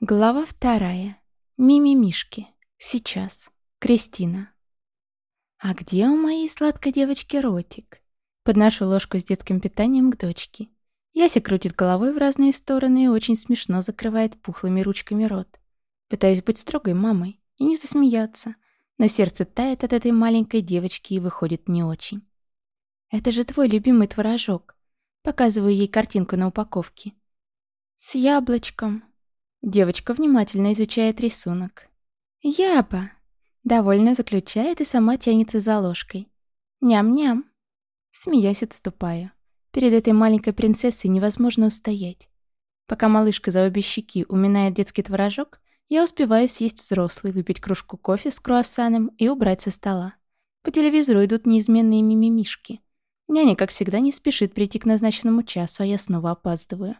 Глава вторая. Мими-мишки. Сейчас. Кристина. А где у моей сладкой девочки ротик? Подношу ложку с детским питанием к дочке. Яся крутит головой в разные стороны и очень смешно закрывает пухлыми ручками рот. Пытаюсь быть строгой мамой и не засмеяться, но сердце тает от этой маленькой девочки и выходит не очень. «Это же твой любимый творожок». Показываю ей картинку на упаковке. «С яблочком», Девочка внимательно изучает рисунок. «Яба!» Довольно заключает и сама тянется за ложкой. «Ням-ням!» Смеясь, отступаю. Перед этой маленькой принцессой невозможно устоять. Пока малышка за обе щеки уминает детский творожок, я успеваю съесть взрослый, выпить кружку кофе с круассаном и убрать со стола. По телевизору идут неизменные мимимишки. Няня, как всегда, не спешит прийти к назначенному часу, а я снова опаздываю.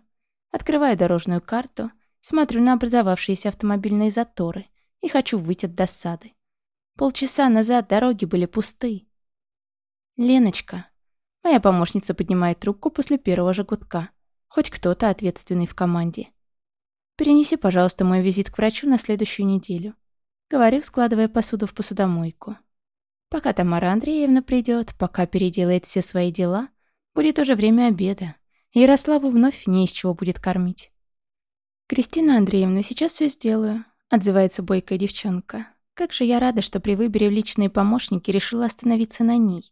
Открываю дорожную карту — Смотрю на образовавшиеся автомобильные заторы и хочу выйти от досады. Полчаса назад дороги были пусты. «Леночка». Моя помощница поднимает трубку после первого же гудка. Хоть кто-то ответственный в команде. «Перенеси, пожалуйста, мой визит к врачу на следующую неделю». Говорю, складывая посуду в посудомойку. Пока Тамара Андреевна придет, пока переделает все свои дела, будет уже время обеда. Ярославу вновь не из чего будет кормить. «Кристина Андреевна, сейчас все сделаю», — отзывается бойкая девчонка. «Как же я рада, что при выборе в личные помощники решила остановиться на ней.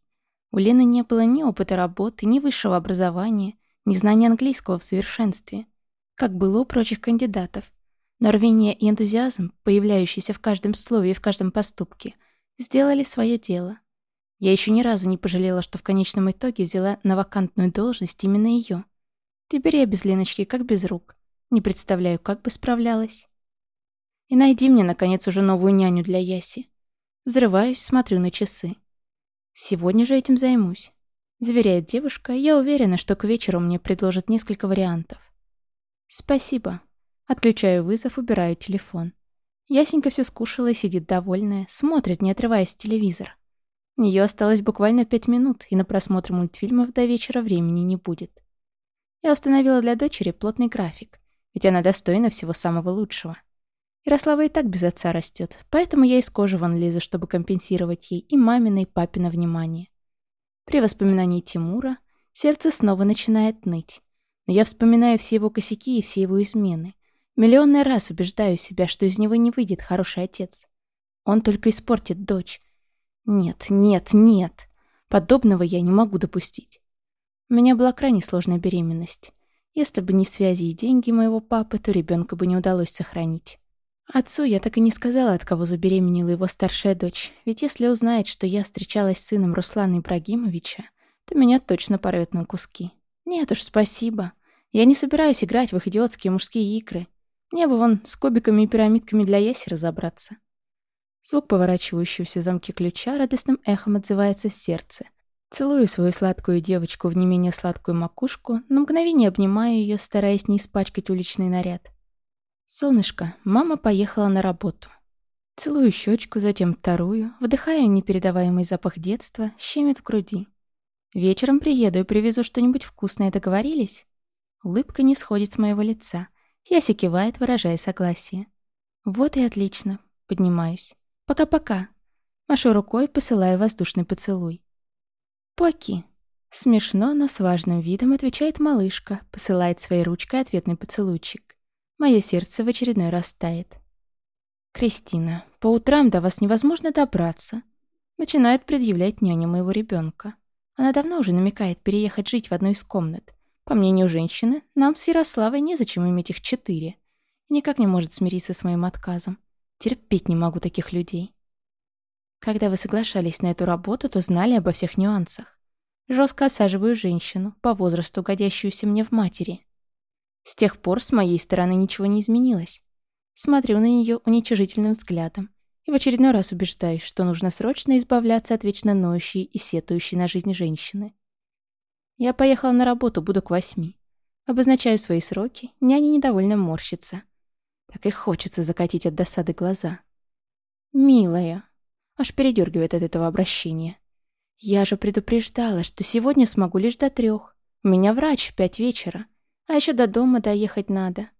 У Лены не было ни опыта работы, ни высшего образования, ни знания английского в совершенстве, как было у прочих кандидатов. Но рвение и энтузиазм, появляющиеся в каждом слове и в каждом поступке, сделали свое дело. Я еще ни разу не пожалела, что в конечном итоге взяла на вакантную должность именно ее. Теперь я без Леночки как без рук. Не представляю, как бы справлялась. И найди мне, наконец, уже новую няню для Яси. Взрываюсь, смотрю на часы. Сегодня же этим займусь. Заверяет девушка, я уверена, что к вечеру мне предложат несколько вариантов. Спасибо. Отключаю вызов, убираю телефон. Ясенька все скушала и сидит довольная, смотрит, не отрываясь с телевизора. У нее осталось буквально пять минут, и на просмотр мультфильмов до вечера времени не будет. Я установила для дочери плотный график. Ведь она достойна всего самого лучшего. Ярослава и так без отца растет, поэтому я из кожи вон лезу, чтобы компенсировать ей и мамино, и папино внимание. При воспоминании Тимура сердце снова начинает ныть. Но я вспоминаю все его косяки и все его измены. Миллионный раз убеждаю себя, что из него не выйдет хороший отец. Он только испортит дочь. Нет, нет, нет. Подобного я не могу допустить. У меня была крайне сложная беременность. Если бы не связи и деньги моего папы, то ребенка бы не удалось сохранить. Отцу я так и не сказала, от кого забеременела его старшая дочь, ведь если узнает, что я встречалась с сыном Руслана Ибрагимовича, то меня точно порвет на куски. Нет уж, спасибо. Я не собираюсь играть в их идиотские мужские игры. Мне бы вон с кубиками и пирамидками для Яси разобраться. Звук поворачивающегося замки ключа радостным эхом отзывается в сердце, Целую свою сладкую девочку в не менее сладкую макушку, на мгновение обнимаю ее, стараясь не испачкать уличный наряд. «Солнышко, мама поехала на работу». Целую щечку, затем вторую, вдыхаю непередаваемый запах детства, щемит в груди. «Вечером приеду и привезу что-нибудь вкусное, договорились?» Улыбка не сходит с моего лица. Яся кивает, выражая согласие. «Вот и отлично». Поднимаюсь. «Пока-пока». Машу рукой, посылаю воздушный поцелуй. «Поки». Смешно, но с важным видом отвечает малышка, посылает своей ручкой ответный поцелуйчик. Мое сердце в очередной раз тает. «Кристина, по утрам до вас невозможно добраться», начинает предъявлять няня моего ребенка. Она давно уже намекает переехать жить в одну из комнат. По мнению женщины, нам с Ярославой незачем иметь их четыре. И никак не может смириться с моим отказом. Терпеть не могу таких людей. Когда вы соглашались на эту работу, то знали обо всех нюансах. Жестко осаживаю женщину, по возрасту годящуюся мне в матери. С тех пор с моей стороны ничего не изменилось. Смотрю на нее уничижительным взглядом и в очередной раз убеждаюсь, что нужно срочно избавляться от вечно ноющей и сетующей на жизнь женщины. Я поехала на работу, буду к восьми. Обозначаю свои сроки, няня недовольно морщится. Так и хочется закатить от досады глаза. «Милая», Аж передергивает от этого обращения. Я же предупреждала, что сегодня смогу лишь до трех. У меня врач в пять вечера. А еще до дома доехать надо.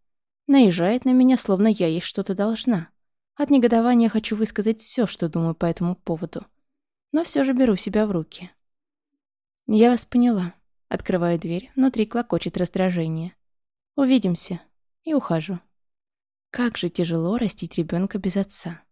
Наезжает на меня, словно я ей что-то должна. От негодования хочу высказать все, что думаю по этому поводу. Но все же беру себя в руки. Я вас поняла. Открываю дверь, внутри клокочет раздражение. Увидимся. И ухожу. Как же тяжело растить ребенка без отца.